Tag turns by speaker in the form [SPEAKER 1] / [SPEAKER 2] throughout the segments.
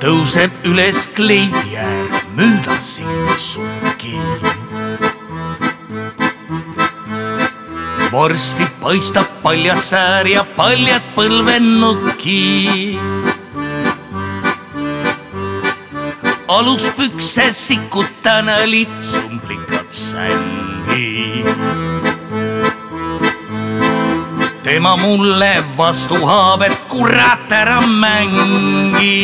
[SPEAKER 1] tõuseb üles kleidi äär, möödas silmi sukki. varsti paistab paljas säär ja paljad põlvennuki. aluspükse sikutan litsumblikad sändi tema mulle vastu haab, et kurat ära mängi.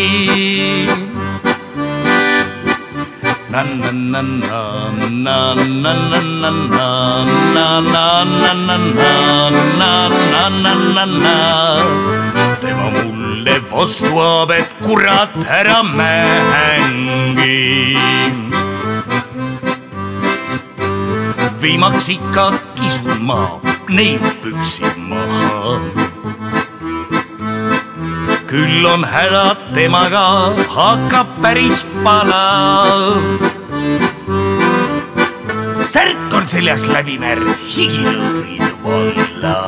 [SPEAKER 1] tema mulle vastu haab, et kurat ära mängi. viimaks ikka kisun ma neiupüksid maha. küll on häda temaga, hakkab päris palav. särk on seljas läbimärg, higilõõrid valla.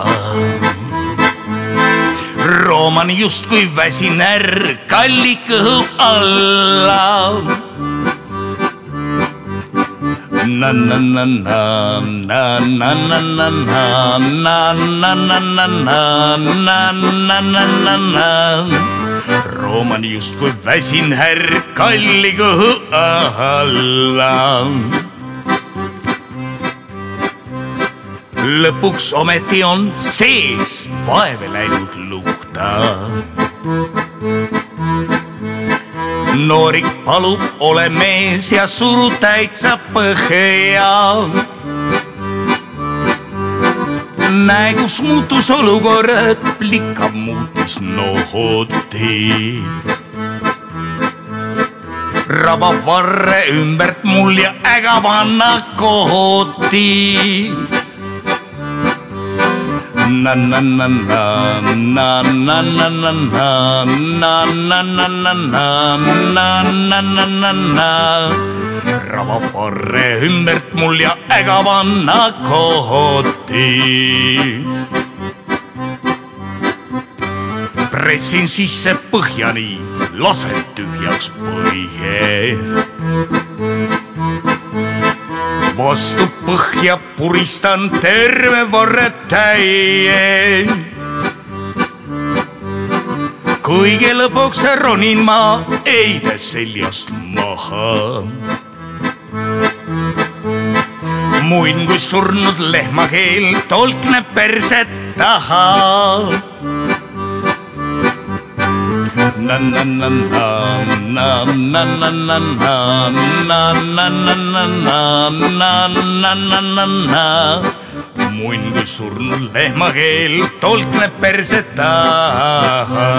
[SPEAKER 1] rooman justkui väsinärg kalli kõhu alla na na na na na na na na na na na na na na na na na na na rooman justkui väsin härg kalli kõhu alla. lõpuks ometi on sees vaeve läinud luhta noorik palub, ole mees ja suru täitsa põhja. näe, kus muutus olukord, plikab muutis nohoti. rabab varre ümbert mul ja ägab anna kohoti Ravaforre ymbert mul ja äga vanna kohoti. pressin sisse põhjani, lasen tühjaks põhje vastu põhja puristan terve varre täie. kõige lõpuks ronin ma eide seljast maha. muin kui surnud lehmakeel tolkneb perset taha na na na na na na na na na na na na na na na na na na na munn kui surnud lehmakeel tolkneb perse taha.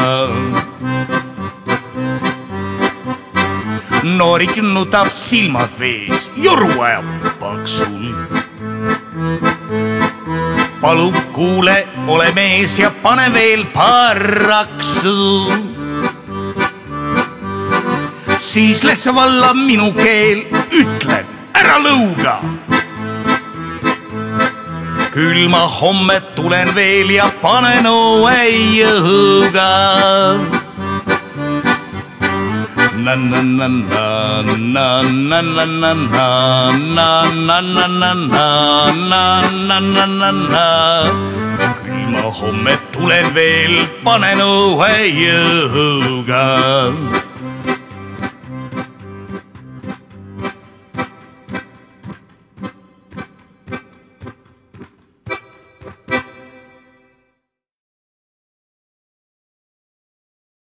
[SPEAKER 1] noorik nutab silmad vees, joru ajab paksul palub, kuule, ole mees ja pane veel paar raksu siis läks valla minu keel, ütlen ära lõuga. küll ma homme tulen veel ja panen õue jõuga. na na na na na na na na na na na na na na na na küll ma homme tulen veel, panen õue jõuga